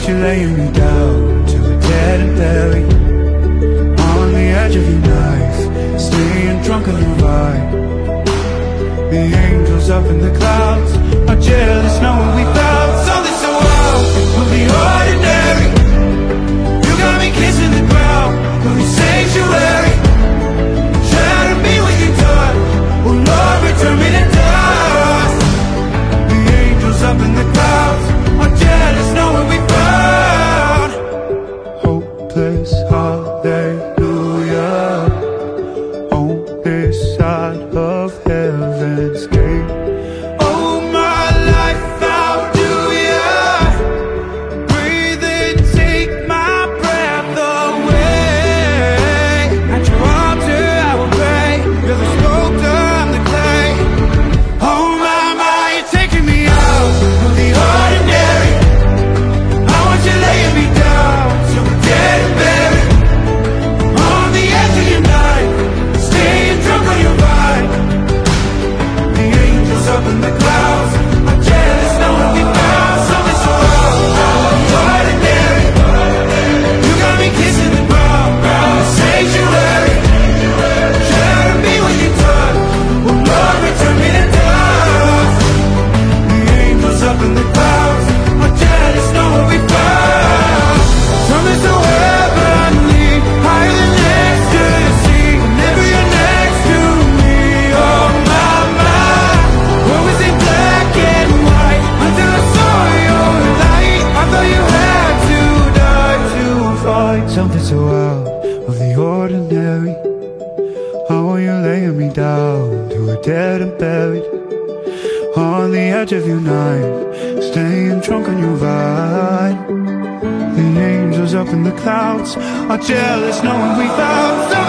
want you laying me down to a dead and buried. On the edge of your knife Staying drunk on your ride The angels up in the clouds Are jealous knowing we side of heaven's gate. Find Something so out of the ordinary How are you laying me down To a dead and buried on the edge of your knife, staying drunk on your vine. The angels up in the clouds are jealous knowing we found